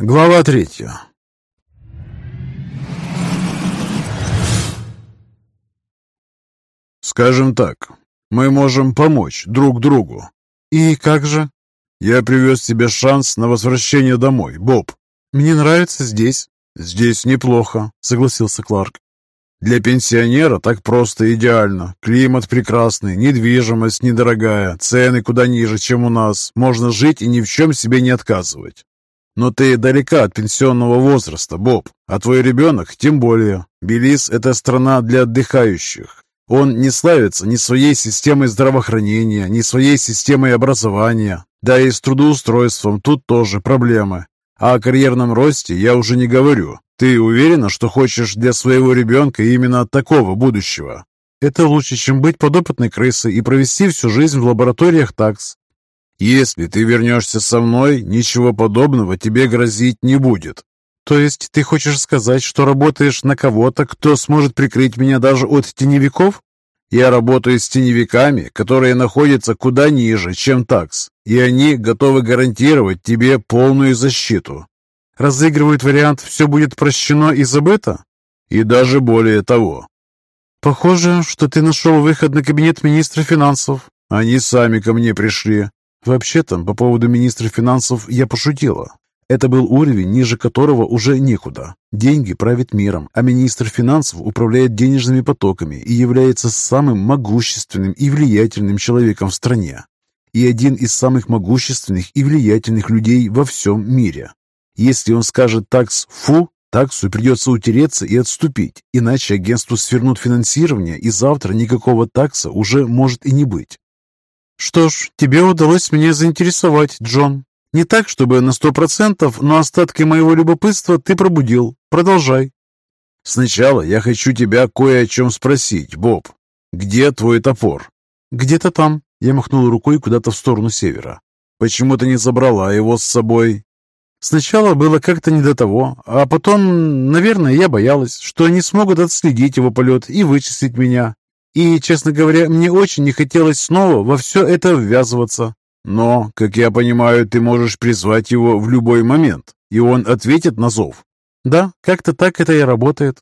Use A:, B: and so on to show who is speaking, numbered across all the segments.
A: Глава третья. Скажем так, мы можем помочь друг другу.
B: И как же?
A: Я привез тебе шанс на возвращение домой, Боб.
B: Мне нравится здесь.
A: Здесь неплохо, согласился Кларк. Для пенсионера так просто идеально. Климат прекрасный, недвижимость недорогая, цены куда ниже, чем у нас. Можно жить и ни в чем себе не отказывать. Но ты далека от пенсионного возраста, Боб, а твой ребенок тем более. Белиз – это страна для отдыхающих. Он не славится ни своей системой здравоохранения, ни своей системой образования. Да и с трудоустройством тут тоже проблемы. А о карьерном росте я уже не говорю. Ты уверена, что хочешь для своего ребенка именно такого будущего?
B: Это лучше, чем быть подопытной крысой и провести всю жизнь в лабораториях ТАКС.
A: Если ты вернешься со мной, ничего подобного тебе грозить не будет.
B: То есть ты хочешь сказать, что работаешь на кого-то, кто сможет прикрыть меня даже от теневиков?
A: Я работаю с теневиками, которые находятся куда ниже, чем такс, и они готовы гарантировать тебе полную защиту.
B: Разыгрывают вариант «все будет прощено и забыто»?
A: И даже более того.
B: Похоже, что ты нашел выход на кабинет министра финансов.
A: Они сами ко мне пришли.
B: Вообще-то, по поводу министра финансов я пошутила. Это был уровень, ниже которого уже некуда. Деньги правят миром, а министр финансов управляет денежными потоками и является самым могущественным и влиятельным человеком в стране. И один из самых могущественных и влиятельных людей во всем мире. Если он скажет такс «фу», таксу придется утереться и отступить, иначе агентству свернут финансирование, и завтра никакого такса уже может и не быть. «Что ж, тебе удалось меня заинтересовать, Джон. Не так, чтобы на сто процентов, но остатки моего любопытства ты пробудил. Продолжай».
A: «Сначала я хочу тебя кое о чем спросить, Боб. Где твой топор?»
B: «Где-то там». Я махнул рукой куда-то в сторону севера.
A: «Почему ты не забрала его с собой?»
B: Сначала было как-то не до того, а потом, наверное, я боялась, что они смогут отследить его полет и вычислить меня. И, честно говоря, мне очень не хотелось снова во все это ввязываться.
A: Но, как я понимаю, ты можешь призвать его в любой момент, и он ответит на зов.
B: Да, как-то так это и работает.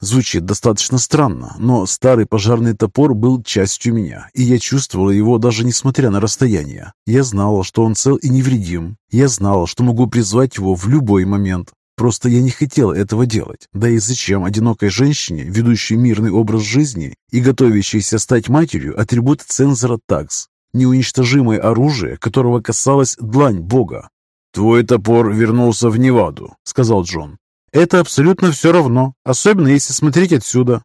A: Звучит достаточно странно, но старый пожарный топор был частью меня, и я чувствовала его даже несмотря на расстояние. Я знала, что он цел и невредим. Я знала, что могу призвать его в любой момент. Просто я не хотел этого делать. Да и зачем одинокой женщине, ведущей мирный образ жизни и готовящейся стать матерью, атрибут цензора такс? Неуничтожимое оружие, которого касалась длань Бога. «Твой топор вернулся в Неваду», — сказал Джон.
B: «Это абсолютно все равно, особенно если смотреть отсюда».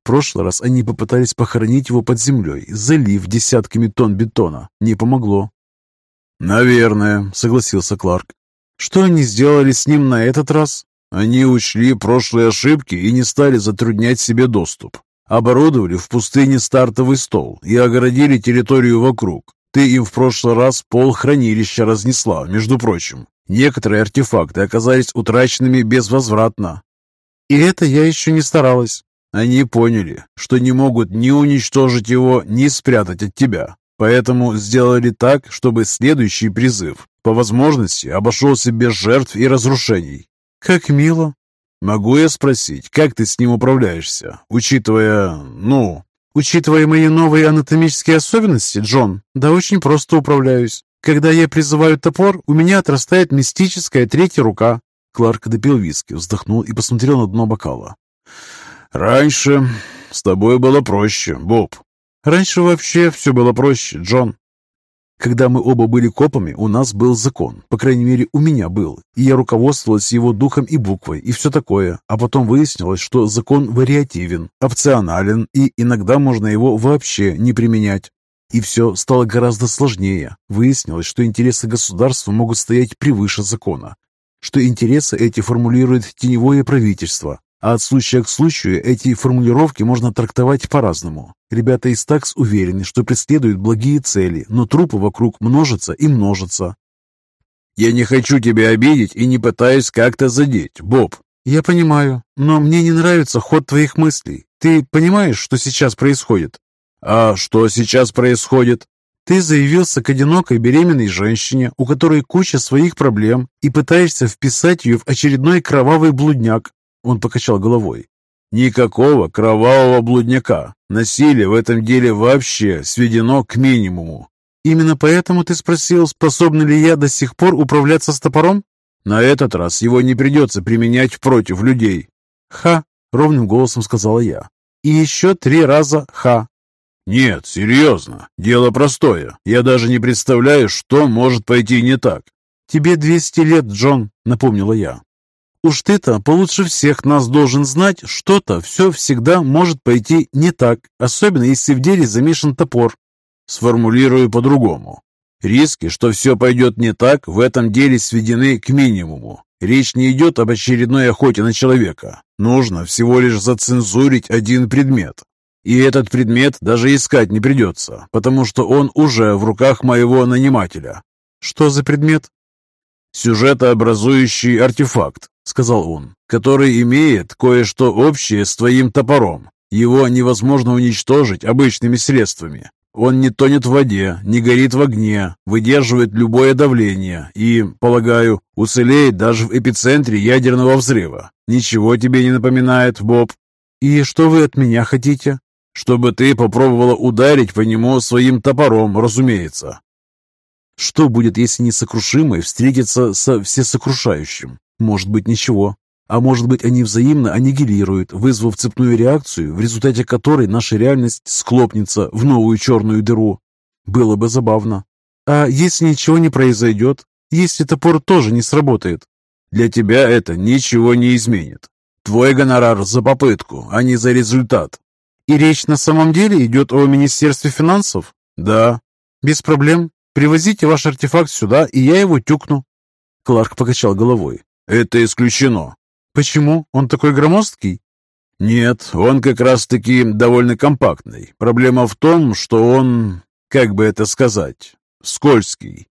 A: В прошлый раз они попытались похоронить его под землей, залив десятками тонн бетона. Не помогло. «Наверное», — согласился Кларк.
B: Что они сделали с ним на этот раз?
A: Они учли прошлые ошибки и не стали затруднять себе доступ. Оборудовали в пустыне стартовый стол и огородили территорию вокруг. Ты им в прошлый раз пол хранилища разнесла, между прочим. Некоторые артефакты оказались утраченными безвозвратно.
B: И это я еще не старалась.
A: Они поняли, что не могут ни уничтожить его, ни спрятать от тебя. Поэтому сделали так, чтобы следующий призыв по возможности обошелся без жертв и разрушений.
B: Как мило.
A: Могу я спросить, как ты с ним управляешься, учитывая, ну...
B: Учитывая мои новые анатомические особенности, Джон, да очень просто управляюсь. Когда я призываю топор, у меня отрастает мистическая третья рука.
A: Кларк допил виски, вздохнул и посмотрел на дно бокала. «Раньше с тобой было проще, Боб».
B: «Раньше вообще все было проще, Джон.
A: Когда мы оба были копами, у нас был закон, по крайней мере, у меня был, и я руководствовалась его духом и буквой, и все такое. А потом выяснилось, что закон вариативен, опционален, и иногда можно его вообще не применять. И все стало гораздо сложнее. Выяснилось, что интересы государства могут стоять превыше закона, что интересы эти формулирует теневое правительство, а от случая к случаю эти формулировки можно трактовать по-разному. Ребята из ТАКС уверены, что преследуют благие цели, но трупы вокруг множатся и множатся. «Я не хочу тебя обидеть и не пытаюсь как-то задеть, Боб».
B: «Я понимаю, но мне не нравится ход твоих мыслей. Ты понимаешь, что сейчас происходит?»
A: «А что сейчас происходит?»
B: Ты заявился к одинокой беременной женщине, у которой куча своих проблем, и пытаешься вписать ее в очередной кровавый блудняк. Он покачал головой.
A: Никакого кровавого блудняка. Насилие в этом деле вообще сведено к минимуму.
B: Именно поэтому ты спросил, способна ли я до сих пор управляться с топором?
A: На этот раз его не придется применять против людей.
B: Ха, ровным голосом сказала я. И еще три раза ха.
A: «Нет, серьезно. Дело простое. Я даже не представляю, что может пойти не так».
B: «Тебе 200 лет, Джон», — напомнила я. «Уж ты-то получше всех нас должен знать, что-то все всегда может пойти не так, особенно если в деле замешан топор».
A: Сформулирую по-другому. Риски, что все пойдет не так, в этом деле сведены к минимуму. Речь не идет об очередной охоте на человека. Нужно всего лишь зацензурить один предмет. И этот предмет даже искать не придется, потому что он уже в руках моего нанимателя.
B: Что за предмет?
A: Сюжетообразующий артефакт, сказал он, который имеет кое-что общее с твоим топором. Его невозможно уничтожить обычными средствами. Он не тонет в воде, не горит в огне, выдерживает любое давление и, полагаю, уцелеет даже в эпицентре ядерного взрыва. Ничего тебе не напоминает, Боб?
B: И что вы от меня хотите?
A: чтобы ты попробовала ударить по нему своим топором, разумеется.
B: Что будет, если несокрушимый встретится со всесокрушающим? Может быть, ничего. А может быть, они взаимно аннигилируют, вызвав цепную реакцию, в результате которой наша реальность склопнется в новую черную дыру. Было бы забавно. А если ничего не произойдет? Если топор тоже не сработает?
A: Для тебя это ничего не изменит. Твой гонорар за попытку, а не за результат.
B: И речь на самом деле идет о Министерстве финансов?
A: Да.
B: Без проблем. Привозите ваш артефакт сюда, и я его тюкну. Кларк покачал головой.
A: Это исключено.
B: Почему? Он такой громоздкий?
A: Нет, он как раз-таки довольно компактный. Проблема в том, что он, как бы это сказать, скользкий.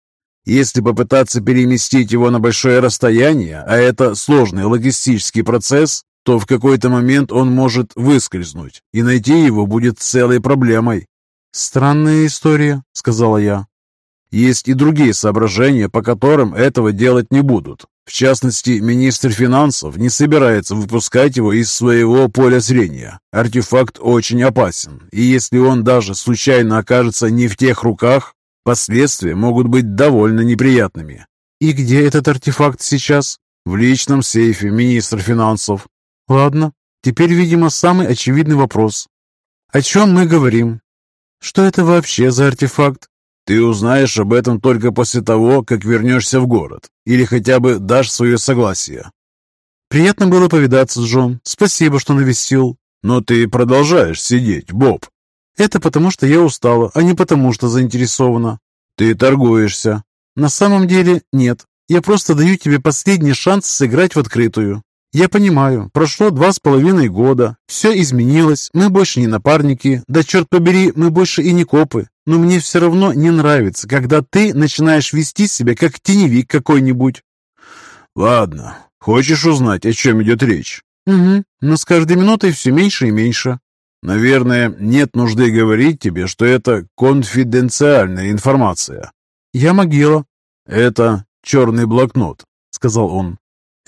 A: Если попытаться переместить его на большое расстояние, а это сложный логистический процесс, то в какой-то момент он может выскользнуть, и найти его будет целой проблемой.
B: «Странная история», — сказала я.
A: Есть и другие соображения, по которым этого делать не будут. В частности, министр финансов не собирается выпускать его из своего поля зрения. Артефакт очень опасен, и если он даже случайно окажется не в тех руках, последствия могут быть довольно неприятными.
B: «И где этот артефакт сейчас?»
A: «В личном сейфе министра финансов.
B: Ладно, теперь, видимо, самый очевидный вопрос. О чем мы говорим? Что это вообще за артефакт?
A: Ты узнаешь об этом только после того, как вернешься в город, или хотя бы дашь свое согласие.
B: Приятно было повидаться, Джон. Спасибо, что навестил.
A: Но ты продолжаешь сидеть, Боб.
B: Это потому, что я устала, а не потому, что заинтересована.
A: Ты торгуешься.
B: На самом деле, нет. Я просто даю тебе последний шанс сыграть в открытую. Я понимаю, прошло два с половиной года, все изменилось, мы больше не напарники, да черт побери, мы больше и не копы. Но мне все равно не нравится, когда ты начинаешь вести себя как теневик какой-нибудь.
A: Ладно, хочешь узнать, о чем идет речь?
B: Угу, но с каждой минутой все меньше и меньше.
A: Наверное, нет нужды говорить тебе, что это конфиденциальная информация.
B: Я могила.
A: Это черный блокнот, сказал он.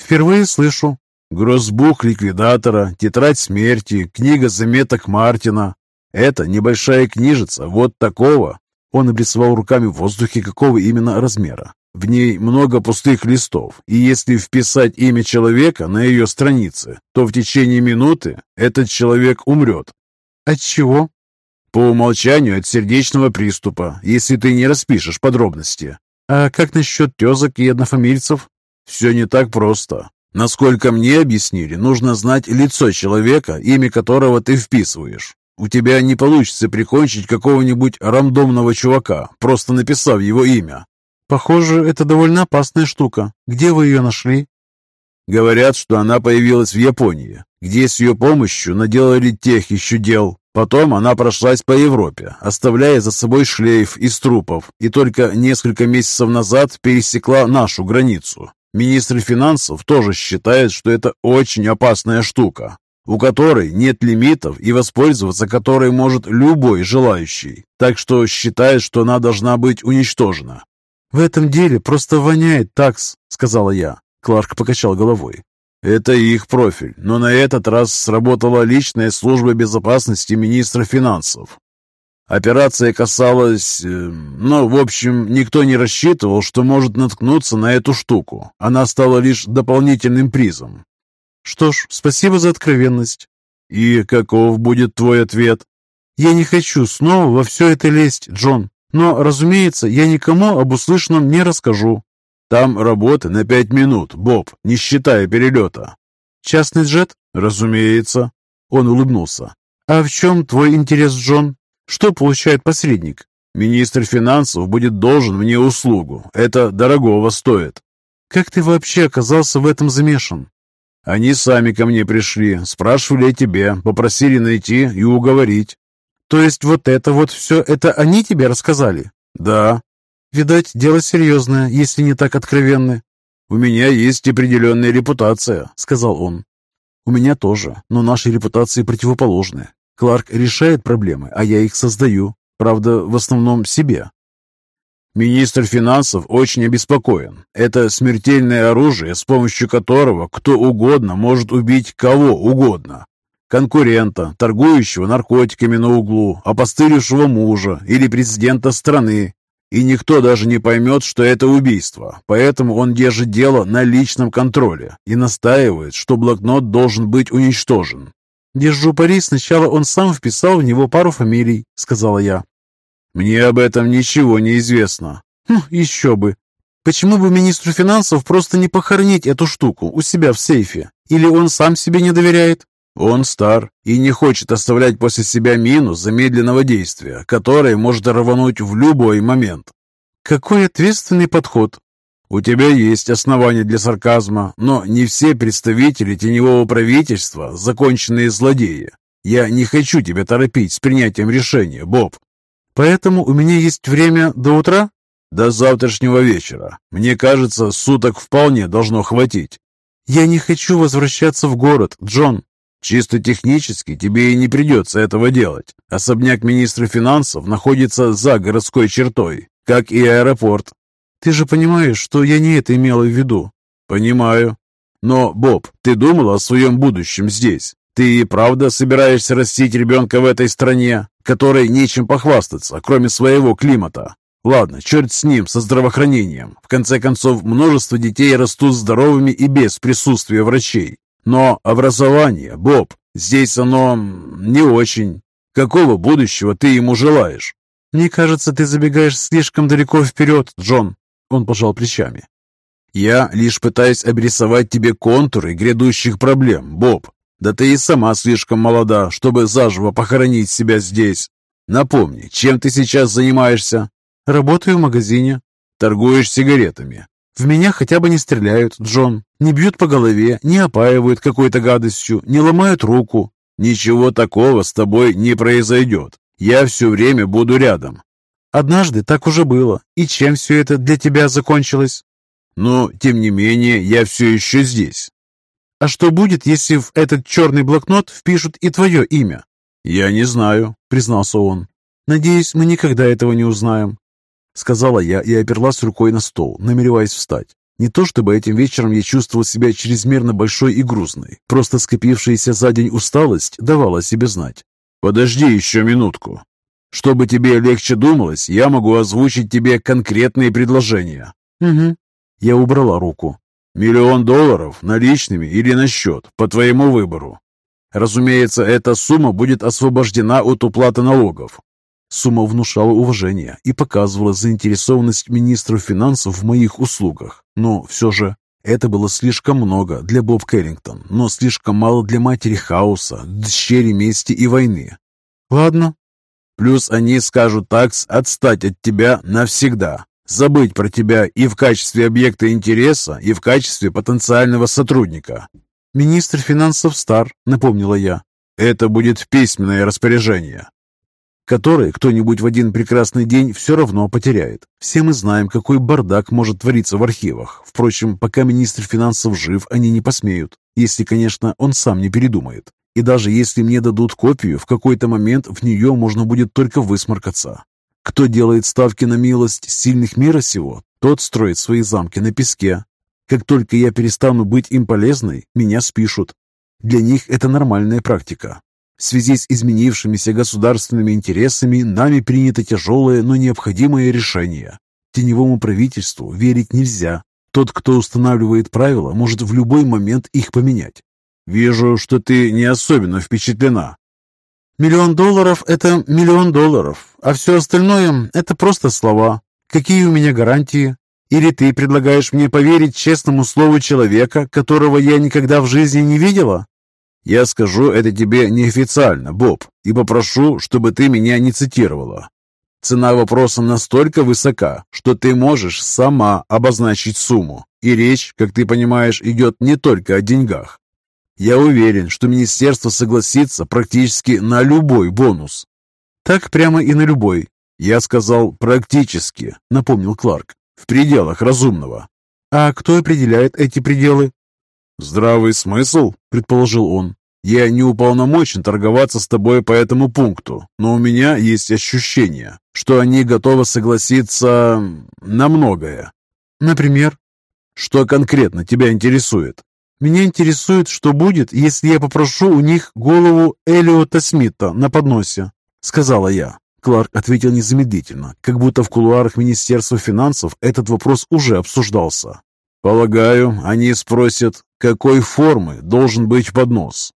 B: Впервые слышу.
A: Гроссбух ликвидатора, тетрадь смерти, книга заметок Мартина. Это небольшая книжица, вот такого. Он обрисовал руками в воздухе, какого именно размера. В ней много пустых листов, и если вписать имя человека на ее странице, то в течение минуты этот человек умрет.
B: От чего?
A: По умолчанию от сердечного приступа, если ты не распишешь подробности.
B: А как насчет тезок и однофамильцев?
A: Все не так просто. Насколько мне объяснили, нужно знать лицо человека, имя которого ты вписываешь. У тебя не получится прикончить какого-нибудь рандомного чувака, просто написав его имя.
B: Похоже, это довольно опасная штука. Где вы ее нашли?
A: Говорят, что она появилась в Японии, где с ее помощью наделали тех еще дел. Потом она прошлась по Европе, оставляя за собой шлейф из трупов, и только несколько месяцев назад пересекла нашу границу. Министр финансов тоже считает, что это очень опасная штука. У которой нет лимитов и воспользоваться которой может любой желающий, так что считает, что она должна быть уничтожена.
B: «В этом деле просто воняет такс», — сказала я. Кларк покачал головой.
A: Это их профиль, но на этот раз сработала личная служба безопасности министра финансов. Операция касалась... Э, ну, в общем, никто не рассчитывал, что может наткнуться на эту штуку. Она стала лишь дополнительным призом.
B: Что ж, спасибо за откровенность.
A: И каков будет твой ответ?
B: Я не хочу снова во все это лезть, Джон. Но, разумеется, я никому об услышанном не расскажу.
A: Там работа на пять минут, Боб, не считая перелета.
B: Частный джет?
A: Разумеется.
B: Он улыбнулся. А в чем твой интерес, Джон? Что получает посредник?
A: Министр финансов будет должен мне услугу. Это дорогого стоит.
B: Как ты вообще оказался в этом замешан?
A: Они сами ко мне пришли, спрашивали о тебе, попросили найти и уговорить.
B: То есть вот это вот все, это они тебе рассказали?
A: Да.
B: Видать, дело серьезное, если не так откровенны.
A: У меня есть определенная репутация, сказал он.
B: У меня тоже, но наши репутации противоположны. Кларк решает проблемы, а я их создаю. Правда, в основном себе.
A: Министр финансов очень обеспокоен. Это смертельное оружие, с помощью которого кто угодно может убить кого угодно. Конкурента, торгующего наркотиками на углу, опостылевшего мужа или президента страны. И никто даже не поймет, что это убийство. Поэтому он держит дело на личном контроле и настаивает, что блокнот должен быть уничтожен.
B: «Держу пари, сначала он сам вписал в него пару фамилий», — сказала я.
A: «Мне об этом ничего не известно».
B: «Хм, еще бы. Почему бы министру финансов просто не похоронить эту штуку у себя в сейфе? Или он сам себе не доверяет?»
A: Он стар и не хочет оставлять после себя мину замедленного действия, которая может рвануть в любой момент.
B: Какой ответственный подход.
A: У тебя есть основания для сарказма, но не все представители теневого правительства – законченные злодеи. Я не хочу тебя торопить с принятием решения, Боб.
B: Поэтому у меня есть время до утра?
A: До завтрашнего вечера. Мне кажется, суток вполне должно хватить.
B: Я не хочу возвращаться в город, Джон.
A: Чисто технически тебе и не придется этого делать. Особняк министра финансов находится за городской чертой, как и аэропорт.
B: Ты же понимаешь, что я не это имела в виду.
A: Понимаю. Но, Боб, ты думал о своем будущем здесь? Ты и правда собираешься растить ребенка в этой стране, которой нечем похвастаться, кроме своего климата? Ладно, черт с ним, со здравоохранением. В конце концов, множество детей растут здоровыми и без присутствия врачей. Но образование, Боб, здесь оно не очень. Какого будущего ты ему желаешь?
B: Мне кажется, ты забегаешь слишком далеко вперед, Джон. Он пожал плечами.
A: «Я лишь пытаюсь обрисовать тебе контуры грядущих проблем, Боб. Да ты и сама слишком молода, чтобы заживо похоронить себя здесь. Напомни, чем ты сейчас занимаешься?»
B: «Работаю в магазине».
A: «Торгуешь сигаретами».
B: «В меня хотя бы не стреляют, Джон. Не бьют по голове, не опаивают какой-то гадостью, не ломают руку».
A: «Ничего такого с тобой не произойдет. Я все время буду рядом.
B: Однажды так уже было. И чем все это для тебя закончилось?
A: Но, тем не менее, я все еще здесь.
B: А что будет, если в этот черный блокнот впишут и твое имя?
A: Я не знаю, признался он.
B: Надеюсь, мы никогда этого не узнаем. Сказала я и оперлась рукой на стол, намереваясь встать. Не то чтобы этим вечером я чувствовал себя чрезмерно большой и грузной, просто скопившаяся за день усталость давала себе знать.
A: «Подожди еще минутку», чтобы тебе легче думалось, я могу озвучить тебе конкретные предложения».
B: «Угу». Я убрала руку.
A: «Миллион долларов наличными или на счет, по твоему выбору. Разумеется, эта сумма будет освобождена от уплаты налогов».
B: Сумма внушала уважение и показывала заинтересованность министра финансов в моих услугах. Но все же это было слишком много для Боб Кэррингтон, но слишком мало для матери хаоса, дщери мести и войны.
A: «Ладно, Плюс они скажут такс отстать от тебя навсегда, забыть про тебя и в качестве объекта интереса, и в качестве потенциального сотрудника.
B: «Министр финансов стар», — напомнила я.
A: «Это будет письменное распоряжение,
B: которое кто-нибудь в один прекрасный день все равно потеряет. Все мы знаем, какой бардак может твориться в архивах. Впрочем, пока министр финансов жив, они не посмеют, если, конечно, он сам не передумает.
A: И даже если мне дадут копию, в какой-то момент в нее можно будет только высморкаться. Кто делает ставки на милость сильных мира сего, тот строит свои замки на песке. Как только я перестану быть им полезной, меня спишут. Для них это нормальная практика. В связи с изменившимися государственными интересами нами принято тяжелое, но необходимое решение. Теневому правительству верить нельзя. Тот, кто устанавливает правила, может в любой момент их поменять.
B: Вижу, что ты не особенно впечатлена.
A: Миллион долларов – это миллион долларов, а все остальное – это просто слова. Какие у меня гарантии? Или ты предлагаешь мне поверить честному слову человека, которого я никогда в жизни не видела?
B: Я скажу это тебе неофициально, Боб, и попрошу, чтобы ты меня не цитировала. Цена вопроса настолько высока, что ты можешь сама обозначить сумму. И речь, как ты понимаешь, идет не только о деньгах. Я уверен, что министерство согласится практически на любой бонус.
A: Так прямо и на любой.
B: Я сказал «практически», напомнил Кларк, в пределах разумного.
A: А кто определяет эти пределы?
B: «Здравый смысл», — предположил он. «Я не уполномочен торговаться с тобой по этому пункту, но у меня есть ощущение, что они готовы согласиться на многое».
A: «Например?»
B: «Что конкретно тебя интересует?»
A: «Меня интересует, что будет, если я попрошу у них голову Элиота Смита на подносе», — сказала я. Кларк ответил незамедлительно, как будто в кулуарах Министерства финансов этот вопрос уже обсуждался.
B: «Полагаю, они спросят, какой формы должен быть поднос?»